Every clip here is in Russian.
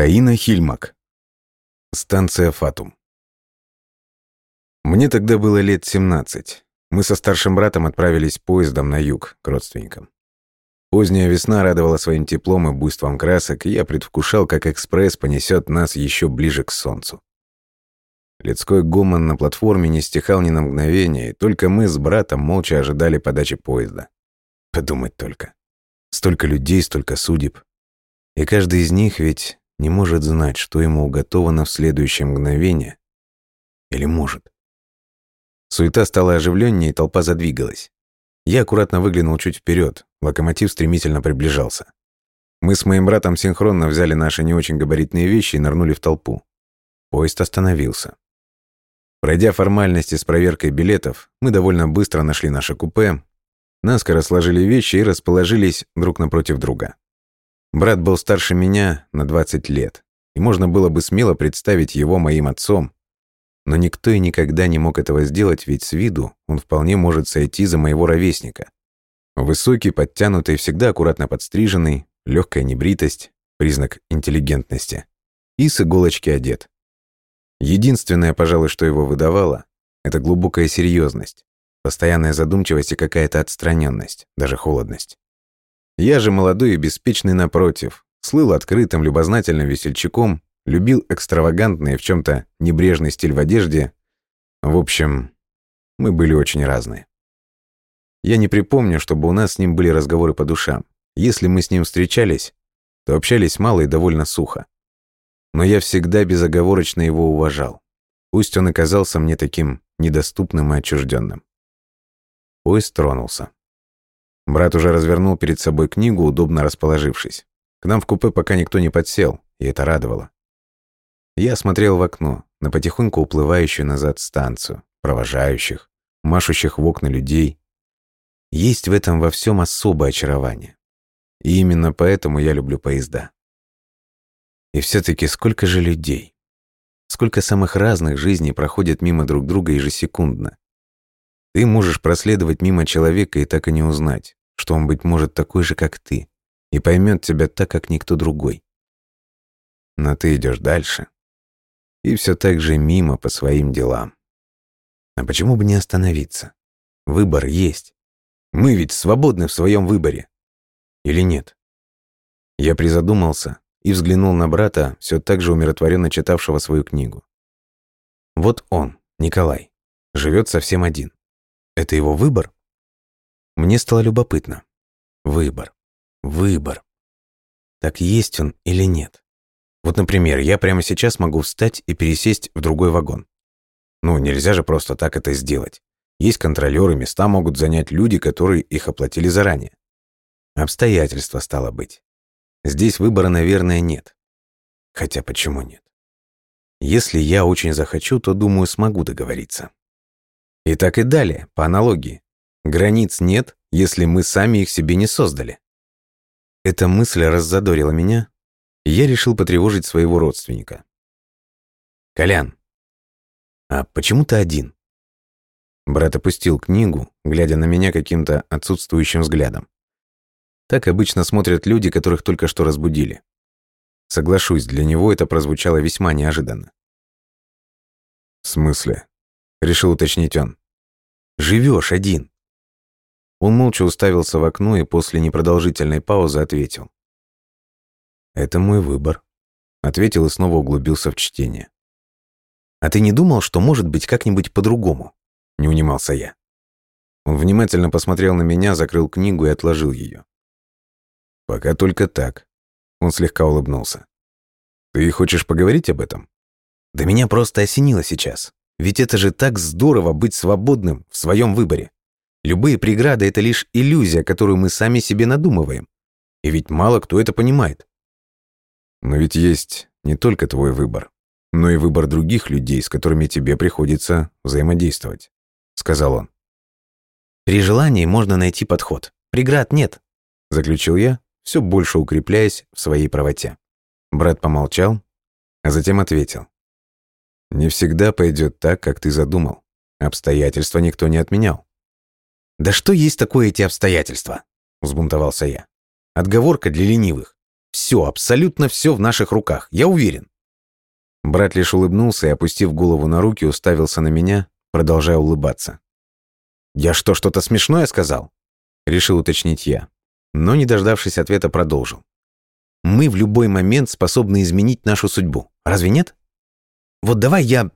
Таина Хильмак. Станция Фатум. Мне тогда было лет 17. Мы со старшим братом отправились поездом на юг, к родственникам. Поздняя весна радовала своим теплом и буйством красок, и я предвкушал, как экспресс понесет нас еще ближе к солнцу. Людской гомон на платформе не стихал ни на мгновение, и только мы с братом молча ожидали подачи поезда. Подумать только. Столько людей, столько судеб. И каждый из них ведь не может знать, что ему уготовано в следующее мгновение. Или может. Суета стала оживленнее, и толпа задвигалась. Я аккуратно выглянул чуть вперед. Локомотив стремительно приближался. Мы с моим братом синхронно взяли наши не очень габаритные вещи и нырнули в толпу. Поезд остановился. Пройдя формальности с проверкой билетов, мы довольно быстро нашли наше купе, наскоро сложили вещи и расположились друг напротив друга. Брат был старше меня на 20 лет, и можно было бы смело представить его моим отцом. Но никто и никогда не мог этого сделать, ведь с виду он вполне может сойти за моего ровесника. Высокий, подтянутый, всегда аккуратно подстриженный, легкая небритость, признак интеллигентности. И с иголочки одет. Единственное, пожалуй, что его выдавало, это глубокая серьезность, постоянная задумчивость и какая-то отстраненность, даже холодность. Я же молодой и беспечный напротив, слыл открытым, любознательным весельчаком, любил экстравагантный в чем-то небрежный стиль в одежде. В общем, мы были очень разные. Я не припомню, чтобы у нас с ним были разговоры по душам. Если мы с ним встречались, то общались мало и довольно сухо. Но я всегда безоговорочно его уважал. Пусть он и казался мне таким недоступным и отчужденным. Поезд тронулся. Брат уже развернул перед собой книгу, удобно расположившись. К нам в купе пока никто не подсел, и это радовало. Я смотрел в окно, на потихоньку уплывающую назад станцию, провожающих, машущих в окна людей. Есть в этом во всем особое очарование. И именно поэтому я люблю поезда. И все-таки сколько же людей. Сколько самых разных жизней проходят мимо друг друга ежесекундно. Ты можешь проследовать мимо человека и так и не узнать, что он, быть может, такой же, как ты, и поймет тебя так, как никто другой. Но ты идешь дальше, и все так же мимо по своим делам. А почему бы не остановиться? Выбор есть. Мы ведь свободны в своем выборе. Или нет? Я призадумался и взглянул на брата, все так же умиротворенно читавшего свою книгу. Вот он, Николай, живет совсем один. Это его выбор? Мне стало любопытно. Выбор. Выбор. Так есть он или нет? Вот, например, я прямо сейчас могу встать и пересесть в другой вагон. Ну, нельзя же просто так это сделать. Есть контролеры, места могут занять люди, которые их оплатили заранее. Обстоятельства стало быть. Здесь выбора, наверное, нет. Хотя почему нет? Если я очень захочу, то, думаю, смогу договориться. И так и далее, по аналогии. Границ нет, если мы сами их себе не создали. Эта мысль раззадорила меня, и я решил потревожить своего родственника. «Колян, а почему ты один?» Брат опустил книгу, глядя на меня каким-то отсутствующим взглядом. Так обычно смотрят люди, которых только что разбудили. Соглашусь, для него это прозвучало весьма неожиданно. «В смысле?» — решил уточнить он. «Живешь один. Он молча уставился в окно и после непродолжительной паузы ответил. «Это мой выбор», — ответил и снова углубился в чтение. «А ты не думал, что может быть как-нибудь по-другому?» — не унимался я. Он внимательно посмотрел на меня, закрыл книгу и отложил ее. «Пока только так», — он слегка улыбнулся. «Ты хочешь поговорить об этом?» «Да меня просто осенило сейчас. Ведь это же так здорово быть свободным в своем выборе. Любые преграды — это лишь иллюзия, которую мы сами себе надумываем. И ведь мало кто это понимает. Но ведь есть не только твой выбор, но и выбор других людей, с которыми тебе приходится взаимодействовать», — сказал он. «При желании можно найти подход. Преград нет», — заключил я, все больше укрепляясь в своей правоте. Брат помолчал, а затем ответил. «Не всегда пойдет так, как ты задумал. Обстоятельства никто не отменял. «Да что есть такое эти обстоятельства?» – взбунтовался я. «Отговорка для ленивых. Все, абсолютно все в наших руках, я уверен. Брат лишь улыбнулся и, опустив голову на руки, уставился на меня, продолжая улыбаться. «Я что, что-то смешное сказал?» Решил уточнить я, но, не дождавшись ответа, продолжил. «Мы в любой момент способны изменить нашу судьбу. Разве нет? Вот давай я...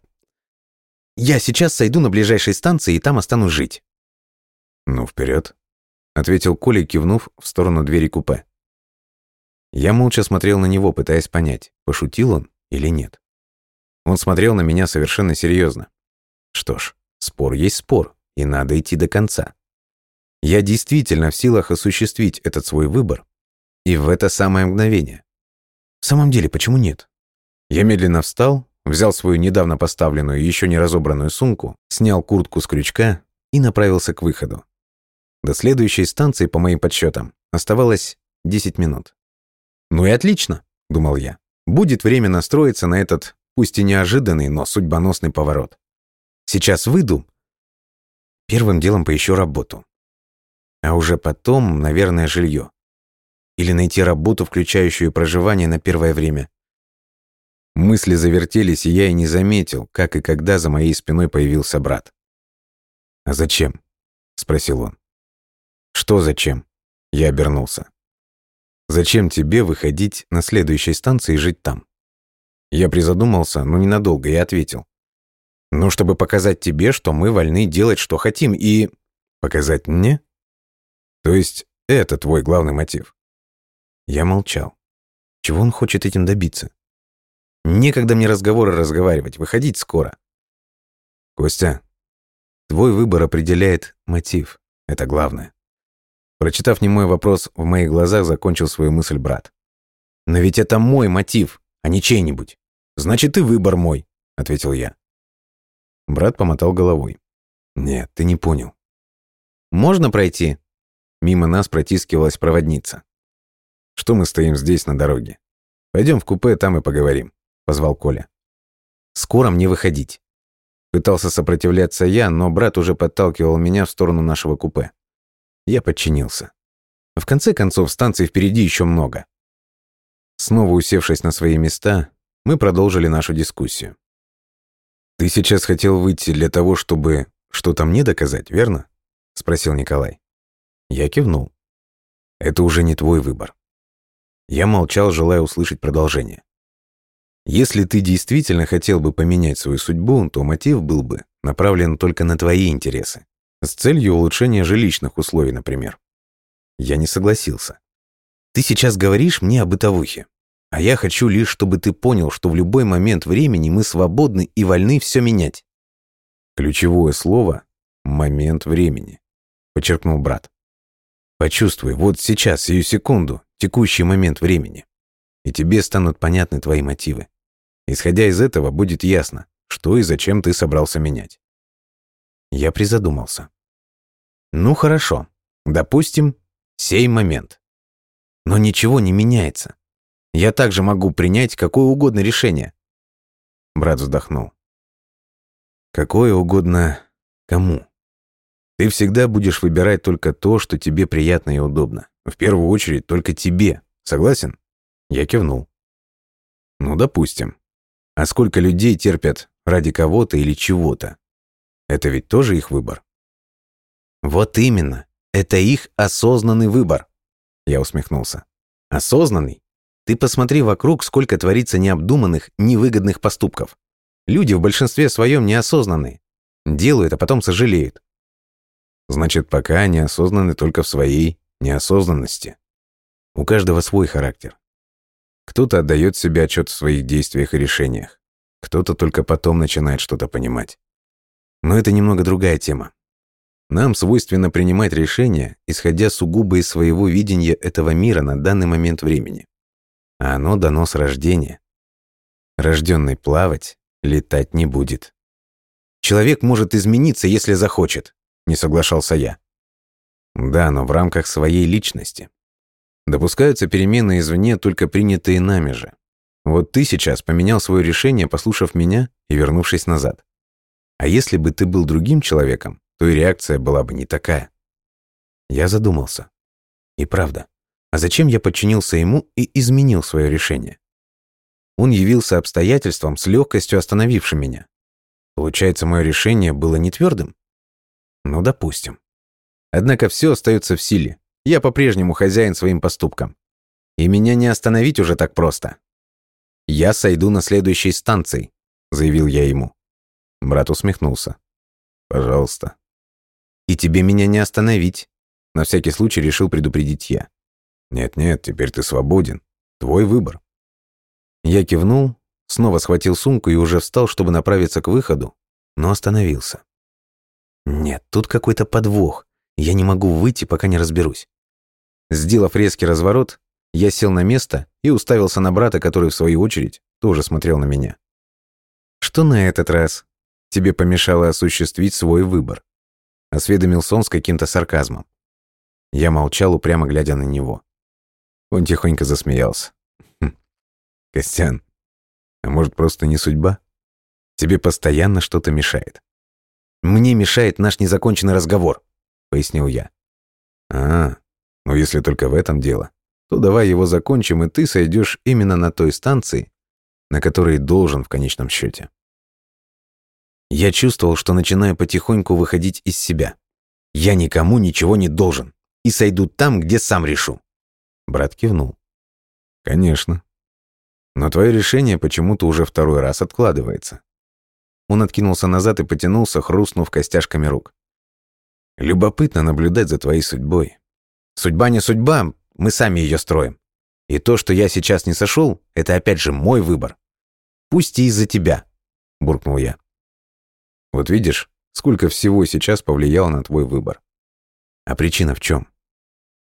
Я сейчас сойду на ближайшей станции и там останусь жить». «Ну, вперед, ответил Коля, кивнув в сторону двери купе. Я молча смотрел на него, пытаясь понять, пошутил он или нет. Он смотрел на меня совершенно серьезно. Что ж, спор есть спор, и надо идти до конца. Я действительно в силах осуществить этот свой выбор, и в это самое мгновение. В самом деле, почему нет? Я медленно встал, взял свою недавно поставленную, еще не разобранную сумку, снял куртку с крючка и направился к выходу. До следующей станции, по моим подсчетам, оставалось 10 минут. «Ну и отлично», — думал я. «Будет время настроиться на этот, пусть и неожиданный, но судьбоносный поворот. Сейчас выйду, первым делом поищу работу. А уже потом, наверное, жилье. Или найти работу, включающую проживание на первое время. Мысли завертелись, и я и не заметил, как и когда за моей спиной появился брат. «А зачем?» — спросил он. «Что зачем?» — я обернулся. «Зачем тебе выходить на следующей станции и жить там?» Я призадумался, но ненадолго, и ответил. «Ну, чтобы показать тебе, что мы вольны делать, что хотим, и...» «Показать мне?» То есть это твой главный мотив? Я молчал. Чего он хочет этим добиться? Некогда мне разговоры разговаривать, выходить скоро. Костя, твой выбор определяет мотив. Это главное. Прочитав немой вопрос, в моих глазах закончил свою мысль брат. «Но ведь это мой мотив, а не чей-нибудь. Значит, и выбор мой», — ответил я. Брат помотал головой. «Нет, ты не понял». «Можно пройти?» Мимо нас протискивалась проводница. «Что мы стоим здесь на дороге? Пойдем в купе, там и поговорим», — позвал Коля. «Скоро мне выходить». Пытался сопротивляться я, но брат уже подталкивал меня в сторону нашего купе. Я подчинился. В конце концов, станций впереди еще много. Снова усевшись на свои места, мы продолжили нашу дискуссию. «Ты сейчас хотел выйти для того, чтобы что-то мне доказать, верно?» — спросил Николай. Я кивнул. Это уже не твой выбор. Я молчал, желая услышать продолжение. Если ты действительно хотел бы поменять свою судьбу, то мотив был бы направлен только на твои интересы, с целью улучшения жилищных условий, например. Я не согласился. Ты сейчас говоришь мне о бытовухе, а я хочу лишь, чтобы ты понял, что в любой момент времени мы свободны и вольны все менять. Ключевое слово — момент времени, подчеркнул брат. Почувствуй, вот сейчас, сию секунду, текущий момент времени. И тебе станут понятны твои мотивы. Исходя из этого, будет ясно, что и зачем ты собрался менять. Я призадумался. Ну хорошо, допустим, сей момент. Но ничего не меняется. Я также могу принять какое угодно решение. Брат вздохнул. Какое угодно кому? Ты всегда будешь выбирать только то, что тебе приятно и удобно. В первую очередь только тебе. Согласен? Я кивнул. Ну, допустим. А сколько людей терпят ради кого-то или чего-то? Это ведь тоже их выбор. Вот именно. Это их осознанный выбор. Я усмехнулся. Осознанный? Ты посмотри вокруг, сколько творится необдуманных, невыгодных поступков. Люди в большинстве своем неосознанные. Делают, а потом сожалеют. Значит, пока они осознаны только в своей неосознанности. У каждого свой характер. Кто-то отдает себе отчет в своих действиях и решениях. Кто-то только потом начинает что-то понимать. Но это немного другая тема. Нам свойственно принимать решения, исходя сугубо из своего видения этого мира на данный момент времени. А оно дано с рождения. Рожденный плавать, летать не будет. Человек может измениться, если захочет. — не соглашался я. Да, но в рамках своей личности. Допускаются перемены извне, только принятые нами же. Вот ты сейчас поменял свое решение, послушав меня и вернувшись назад. А если бы ты был другим человеком, то и реакция была бы не такая. Я задумался. И правда, А зачем я подчинился ему и изменил свое решение? Он явился обстоятельством с легкостью остановившим меня. Получается, мое решение было не твердым? Ну, допустим. Однако все остается в силе. Я по-прежнему хозяин своим поступкам. И меня не остановить уже так просто. «Я сойду на следующей станции», — заявил я ему. Брат усмехнулся. «Пожалуйста». «И тебе меня не остановить», — на всякий случай решил предупредить я. «Нет-нет, теперь ты свободен. Твой выбор». Я кивнул, снова схватил сумку и уже встал, чтобы направиться к выходу, но остановился. Нет, тут какой-то подвох. Я не могу выйти, пока не разберусь. Сделав резкий разворот, я сел на место и уставился на брата, который, в свою очередь, тоже смотрел на меня. «Что на этот раз тебе помешало осуществить свой выбор?» Осведомился он с каким-то сарказмом. Я молчал, упрямо глядя на него. Он тихонько засмеялся. «Хм, «Костян, а может, просто не судьба? Тебе постоянно что-то мешает». «Мне мешает наш незаконченный разговор», — пояснил я. «А, ну если только в этом дело, то давай его закончим, и ты сойдешь именно на той станции, на которой должен в конечном счете. Я чувствовал, что начинаю потихоньку выходить из себя. Я никому ничего не должен и сойду там, где сам решу. Брат кивнул. Конечно. Но твое решение почему-то уже второй раз откладывается. Он откинулся назад и потянулся, хрустнув костяшками рук. Любопытно наблюдать за твоей судьбой. Судьба не судьба, мы сами ее строим. И то, что я сейчас не сошел, это опять же мой выбор. Пусть и из-за тебя, буркнул я. Вот видишь, сколько всего сейчас повлияло на твой выбор. А причина в чем?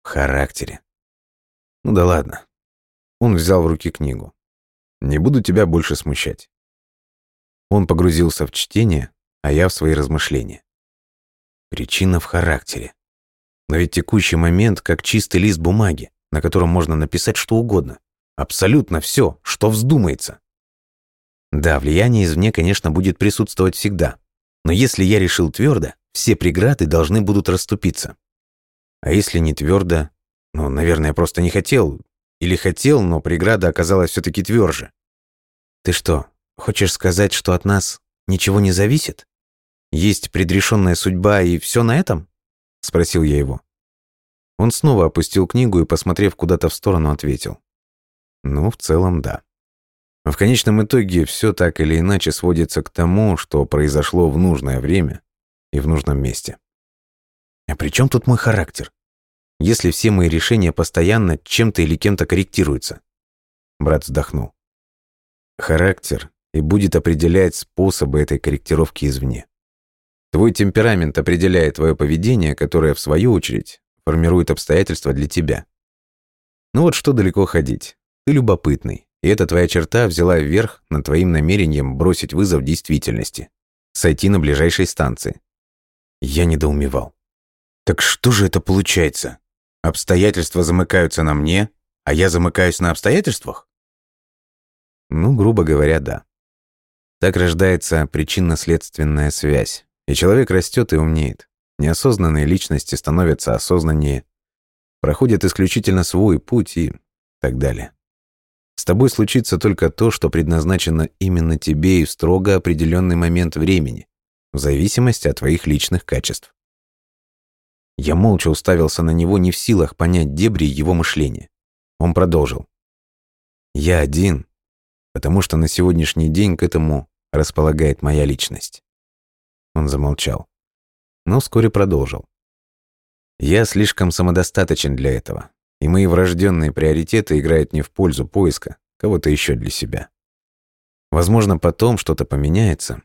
В характере. Ну да ладно. Он взял в руки книгу. Не буду тебя больше смущать. Он погрузился в чтение, а я в свои размышления. Причина в характере. Но ведь текущий момент как чистый лист бумаги, на котором можно написать что угодно. Абсолютно все, что вздумается. Да, влияние извне, конечно, будет присутствовать всегда. Но если я решил твердо, все преграды должны будут расступиться. А если не твердо, ну, наверное, просто не хотел. Или хотел, но преграда оказалась все-таки тверже. Ты что, хочешь сказать, что от нас ничего не зависит? Есть предрешенная судьба и все на этом? — спросил я его. Он снова опустил книгу и, посмотрев куда-то в сторону, ответил. «Ну, в целом, да. В конечном итоге все так или иначе сводится к тому, что произошло в нужное время и в нужном месте. А при чем тут мой характер? Если все мои решения постоянно чем-то или кем-то корректируются?» Брат вздохнул. «Характер и будет определять способы этой корректировки извне. Твой темперамент определяет твое поведение, которое, в свою очередь, формирует обстоятельства для тебя. Ну вот что далеко ходить. Ты любопытный, и эта твоя черта взяла вверх над твоим намерением бросить вызов действительности, сойти на ближайшей станции. Я недоумевал. Так что же это получается? Обстоятельства замыкаются на мне, а я замыкаюсь на обстоятельствах? Ну, грубо говоря, да. Так рождается причинно-следственная связь, и человек растет и умнеет. Неосознанные личности становятся осознаннее, проходят исключительно свой путь и так далее. С тобой случится только то, что предназначено именно тебе и в строго определенный момент времени, в зависимости от твоих личных качеств. Я молча уставился на него, не в силах понять дебри его мышления. Он продолжил. «Я один, потому что на сегодняшний день к этому располагает моя личность. Он замолчал. Но вскоре продолжил. «Я слишком самодостаточен для этого, и мои врожденные приоритеты играют не в пользу поиска кого-то еще для себя. Возможно, потом что-то поменяется».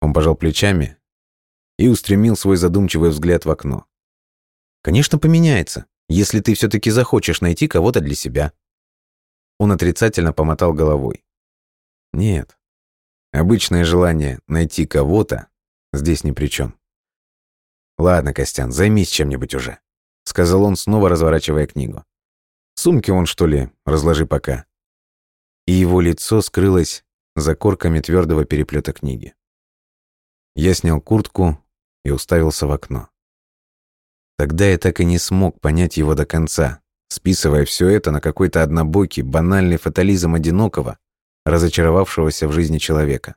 Он пожал плечами и устремил свой задумчивый взгляд в окно. «Конечно, поменяется, если ты все-таки захочешь найти кого-то для себя». Он отрицательно помотал головой. «Нет, обычное желание найти кого-то здесь ни при чем. «Ладно, Костян, займись чем-нибудь уже», — сказал он, снова разворачивая книгу. «Сумки вон, что ли, разложи пока». И его лицо скрылось за корками твердого переплета книги. Я снял куртку и уставился в окно. Тогда я так и не смог понять его до конца, списывая все это на какой-то однобокий, банальный фатализм одинокого, разочаровавшегося в жизни человека.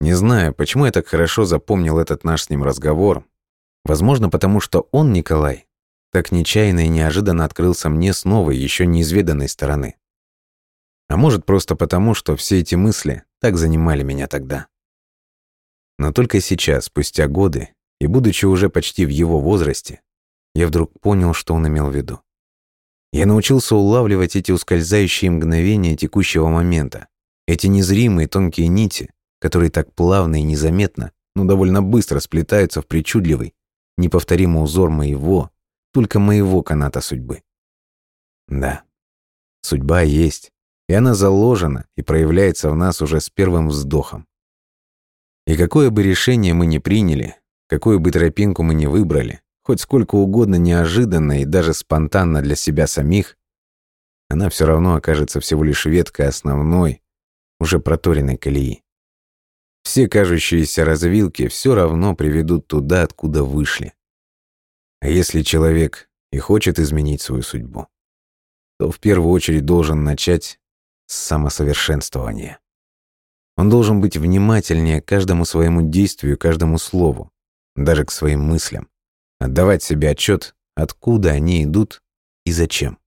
Не знаю, почему я так хорошо запомнил этот наш с ним разговор. Возможно, потому что он, Николай, так нечаянно и неожиданно открылся мне с новой, еще неизведанной стороны. А может, просто потому, что все эти мысли так занимали меня тогда. Но только сейчас, спустя годы, и будучи уже почти в его возрасте, я вдруг понял, что он имел в виду. Я научился улавливать эти ускользающие мгновения текущего момента, эти незримые тонкие нити, которые так плавно и незаметно, но довольно быстро сплетаются в причудливый, неповторимый узор моего, только моего каната судьбы. Да, судьба есть, и она заложена и проявляется в нас уже с первым вздохом. И какое бы решение мы ни приняли, какую бы тропинку мы ни выбрали, хоть сколько угодно неожиданно и даже спонтанно для себя самих, она все равно окажется всего лишь веткой основной, уже проторенной колеи. Все кажущиеся развилки все равно приведут туда, откуда вышли. А если человек и хочет изменить свою судьбу, то в первую очередь должен начать с самосовершенствования. Он должен быть внимательнее к каждому своему действию, каждому слову, даже к своим мыслям, отдавать себе отчет, откуда они идут и зачем.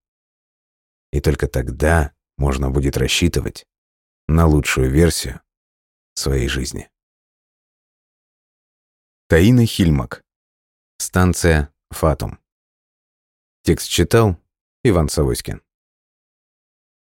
И только тогда можно будет рассчитывать на лучшую версию своей жизни. Таина Хильмак. Станция Фатум. Текст читал Иван Савоськин.